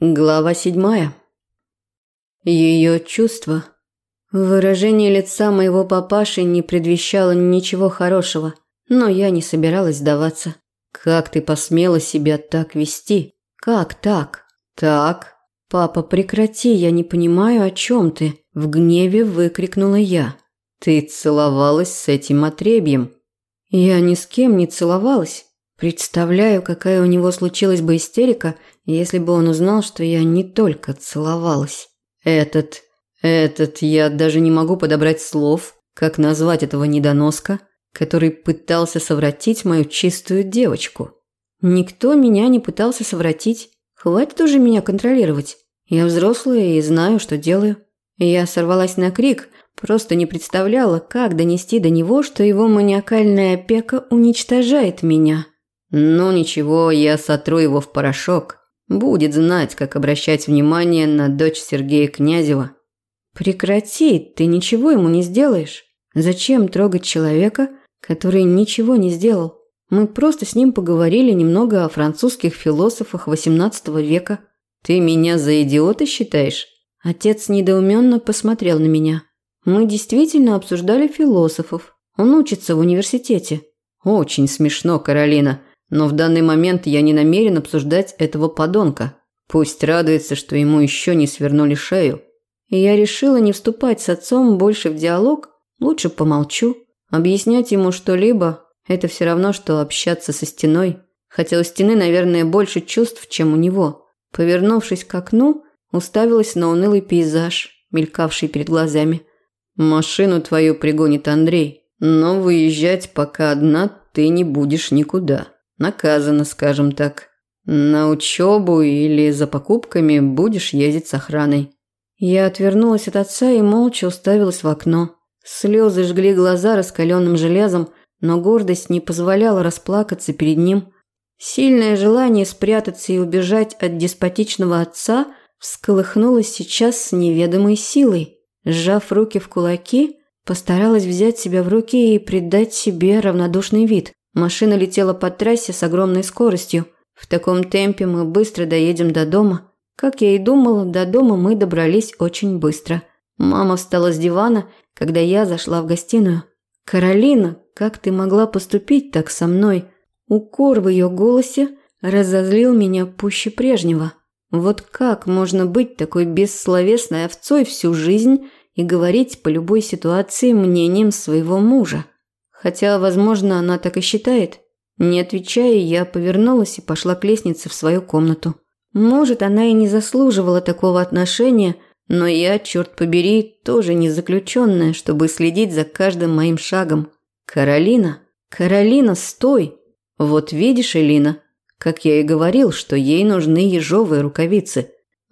Глава седьмая. Ее чувства. Выражение лица моего папаши не предвещало ничего хорошего, но я не собиралась сдаваться. Как ты посмела себя так вести? Как так? Так. Папа, прекрати, я не понимаю, о чем ты, в гневе выкрикнула я. Ты целовалась с этим отребьем. Я ни с кем не целовалась. Представляю, какая у него случилась бы истерика, если бы он узнал, что я не только целовалась. Этот, этот, я даже не могу подобрать слов, как назвать этого недоноска, который пытался совратить мою чистую девочку. Никто меня не пытался совратить. Хватит уже меня контролировать. Я взрослая и знаю, что делаю. Я сорвалась на крик, просто не представляла, как донести до него, что его маниакальная опека уничтожает меня. Ну ничего, я сотру его в порошок. Будет знать, как обращать внимание на дочь Сергея Князева. Прекрати, ты ничего ему не сделаешь. Зачем трогать человека, который ничего не сделал? Мы просто с ним поговорили немного о французских философах XVIII века. Ты меня за идиота считаешь? Отец недоуменно посмотрел на меня. Мы действительно обсуждали философов. Он учится в университете. Очень смешно, Каролина. Но в данный момент я не намерен обсуждать этого подонка. Пусть радуется, что ему еще не свернули шею. И я решила не вступать с отцом больше в диалог, лучше помолчу. Объяснять ему что-либо – это все равно, что общаться со стеной. Хотя у стены, наверное, больше чувств, чем у него. Повернувшись к окну, уставилась на унылый пейзаж, мелькавший перед глазами. «Машину твою пригонит Андрей, но выезжать пока одна ты не будешь никуда». Наказано, скажем так. На учебу или за покупками будешь ездить с охраной. Я отвернулась от отца и молча уставилась в окно. Слезы жгли глаза раскаленным железом, но гордость не позволяла расплакаться перед ним. Сильное желание спрятаться и убежать от деспотичного отца всколыхнулось сейчас с неведомой силой. Сжав руки в кулаки, постаралась взять себя в руки и придать себе равнодушный вид. Машина летела по трассе с огромной скоростью. В таком темпе мы быстро доедем до дома. Как я и думала, до дома мы добрались очень быстро. Мама встала с дивана, когда я зашла в гостиную. «Каролина, как ты могла поступить так со мной?» Укор в ее голосе разозлил меня пуще прежнего. Вот как можно быть такой бессловесной овцой всю жизнь и говорить по любой ситуации мнением своего мужа? Хотя, возможно, она так и считает. Не отвечая, я повернулась и пошла к лестнице в свою комнату. Может, она и не заслуживала такого отношения, но я, черт побери, тоже не заключенная, чтобы следить за каждым моим шагом. Каролина, Каролина, стой! Вот видишь, Элина, как я и говорил, что ей нужны ежовые рукавицы.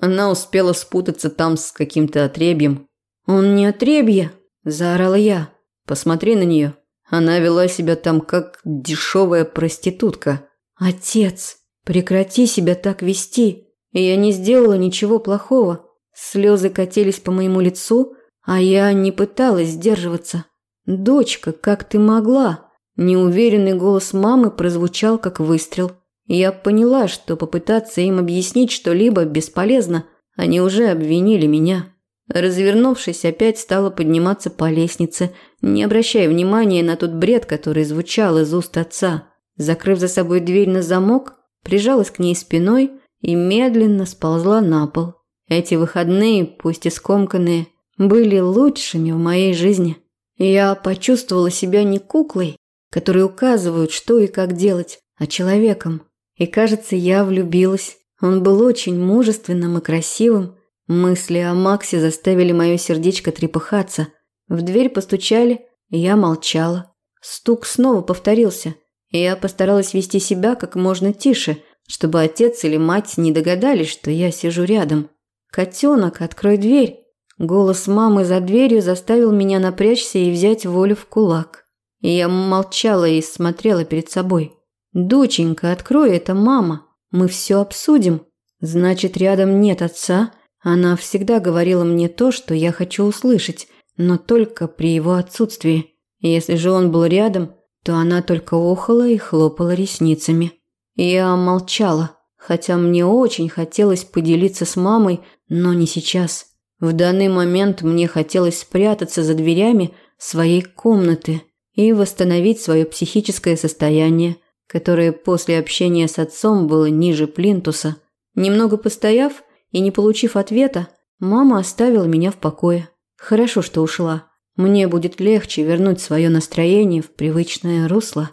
Она успела спутаться там с каким-то отребьем. «Он не отребье!» – заорала я. «Посмотри на нее. Она вела себя там как дешевая проститутка. «Отец, прекрати себя так вести. Я не сделала ничего плохого». Слезы катились по моему лицу, а я не пыталась сдерживаться. «Дочка, как ты могла?» Неуверенный голос мамы прозвучал как выстрел. Я поняла, что попытаться им объяснить что-либо бесполезно. Они уже обвинили меня. Развернувшись, опять стала подниматься по лестнице, не обращая внимания на тот бред, который звучал из уст отца. Закрыв за собой дверь на замок, прижалась к ней спиной и медленно сползла на пол. Эти выходные, пусть и скомканные, были лучшими в моей жизни. Я почувствовала себя не куклой, которой указывают, что и как делать, а человеком. И кажется, я влюбилась. Он был очень мужественным и красивым, Мысли о Максе заставили мое сердечко трепыхаться. В дверь постучали, я молчала. Стук снова повторился, я постаралась вести себя как можно тише, чтобы отец или мать не догадались, что я сижу рядом. «Котенок, открой дверь!» Голос мамы за дверью заставил меня напрячься и взять волю в кулак. Я молчала и смотрела перед собой. «Доченька, открой, это мама. Мы все обсудим. Значит, рядом нет отца, она всегда говорила мне то, что я хочу услышать, но только при его отсутствии. Если же он был рядом, то она только охала и хлопала ресницами. Я молчала. хотя мне очень хотелось поделиться с мамой, но не сейчас. В данный момент мне хотелось спрятаться за дверями своей комнаты и восстановить свое психическое состояние, которое после общения с отцом было ниже плинтуса. Немного постояв и не получив ответа, мама оставила меня в покое. Хорошо, что ушла. Мне будет легче вернуть свое настроение в привычное русло.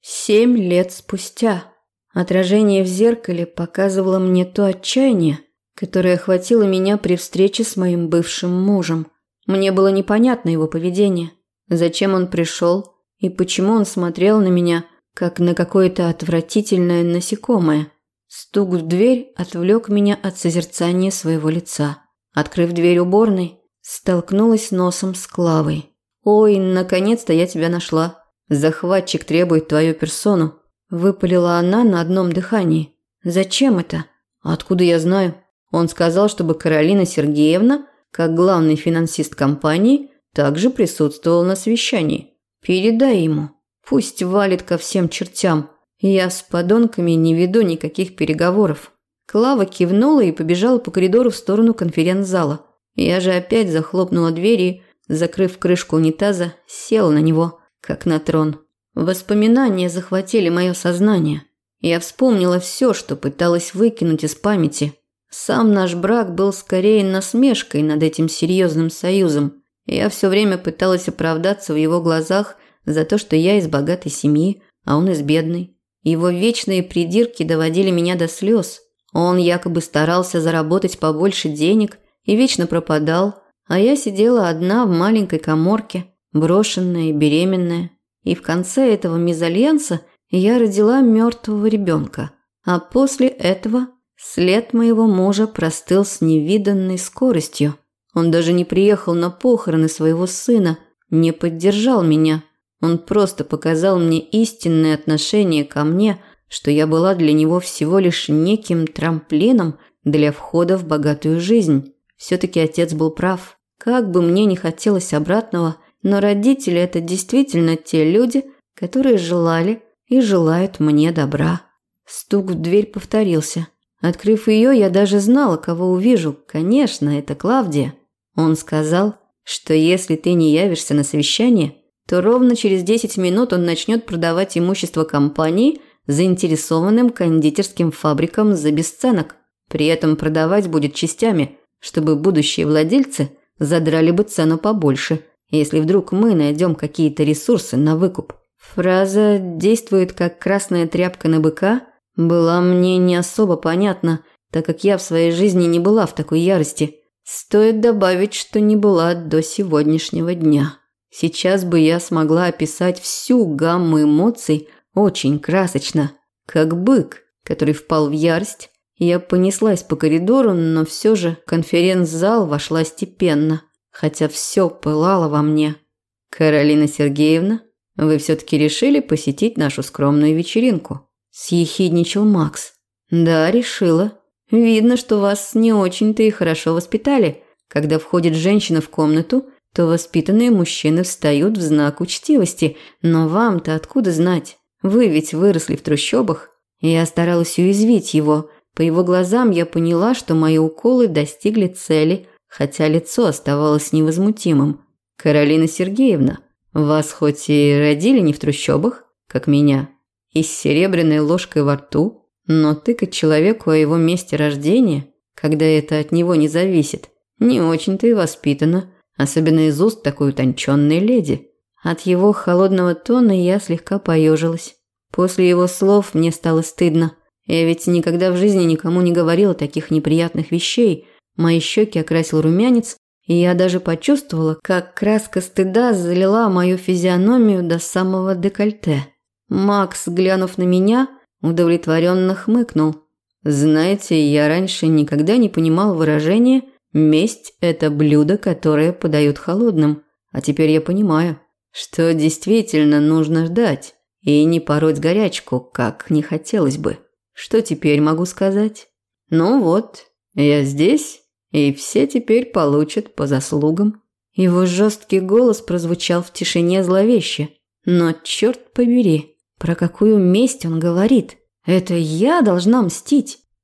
Семь лет спустя отражение в зеркале показывало мне то отчаяние, которое охватило меня при встрече с моим бывшим мужем. Мне было непонятно его поведение, зачем он пришел и почему он смотрел на меня, как на какое-то отвратительное насекомое. Стук в дверь отвлек меня от созерцания своего лица. Открыв дверь уборной, столкнулась носом с Клавой. «Ой, наконец-то я тебя нашла!» Захватчик требует твою персону, выпалила она на одном дыхании. Зачем это? Откуда я знаю? Он сказал, чтобы Каролина Сергеевна, как главный финансист компании, также присутствовала на совещании. Передай ему. Пусть валит ко всем чертям. Я с подонками не веду никаких переговоров. Клава кивнула и побежала по коридору в сторону конференц-зала. Я же опять захлопнула двери, закрыв крышку унитаза, села на него как на трон. Воспоминания захватили мое сознание. Я вспомнила все, что пыталась выкинуть из памяти. Сам наш брак был скорее насмешкой над этим серьезным союзом. Я все время пыталась оправдаться в его глазах за то, что я из богатой семьи, а он из бедной. Его вечные придирки доводили меня до слез. Он якобы старался заработать побольше денег и вечно пропадал, а я сидела одна в маленькой коморке, брошенная и беременная. И в конце этого мезальянса я родила мертвого ребенка. А после этого след моего мужа простыл с невиданной скоростью. Он даже не приехал на похороны своего сына, не поддержал меня. Он просто показал мне истинное отношение ко мне, что я была для него всего лишь неким трамплином для входа в богатую жизнь. Все-таки отец был прав. Как бы мне не хотелось обратного – но родители – это действительно те люди, которые желали и желают мне добра. Стук в дверь повторился. Открыв ее, я даже знала, кого увижу. Конечно, это Клавдия. Он сказал, что если ты не явишься на совещание, то ровно через 10 минут он начнет продавать имущество компании заинтересованным кондитерским фабрикам за бесценок. При этом продавать будет частями, чтобы будущие владельцы задрали бы цену побольше – если вдруг мы найдем какие-то ресурсы на выкуп. Фраза «действует как красная тряпка на быка» была мне не особо понятна, так как я в своей жизни не была в такой ярости. Стоит добавить, что не была до сегодняшнего дня. Сейчас бы я смогла описать всю гамму эмоций очень красочно, как бык, который впал в ярость. Я понеслась по коридору, но все же конференц-зал вошла степенно хотя все пылало во мне. «Каролина Сергеевна, вы все-таки решили посетить нашу скромную вечеринку?» – съехидничал Макс. «Да, решила. Видно, что вас не очень-то и хорошо воспитали. Когда входит женщина в комнату, то воспитанные мужчины встают в знак учтивости. Но вам-то откуда знать? Вы ведь выросли в трущобах». Я старалась уязвить его. По его глазам я поняла, что мои уколы достигли цели – хотя лицо оставалось невозмутимым. «Каролина Сергеевна, вас хоть и родили не в трущобах, как меня, и с серебряной ложкой во рту, но тыкать человеку о его месте рождения, когда это от него не зависит, не очень-то и воспитано, особенно из уст такой утонченной леди». От его холодного тона я слегка поежилась. После его слов мне стало стыдно. Я ведь никогда в жизни никому не говорила таких неприятных вещей – Мои щеки окрасил румянец, и я даже почувствовала, как краска стыда залила мою физиономию до самого декольте. Макс, глянув на меня, удовлетворенно хмыкнул. Знаете, я раньше никогда не понимал выражения «месть – это блюдо, которое подают холодным», а теперь я понимаю, что действительно нужно ждать и не пороть горячку, как не хотелось бы. Что теперь могу сказать? Ну вот, я здесь, и все теперь получат по заслугам. Его жесткий голос прозвучал в тишине зловеще. Но черт побери, про какую месть он говорит? Это я должна мстить.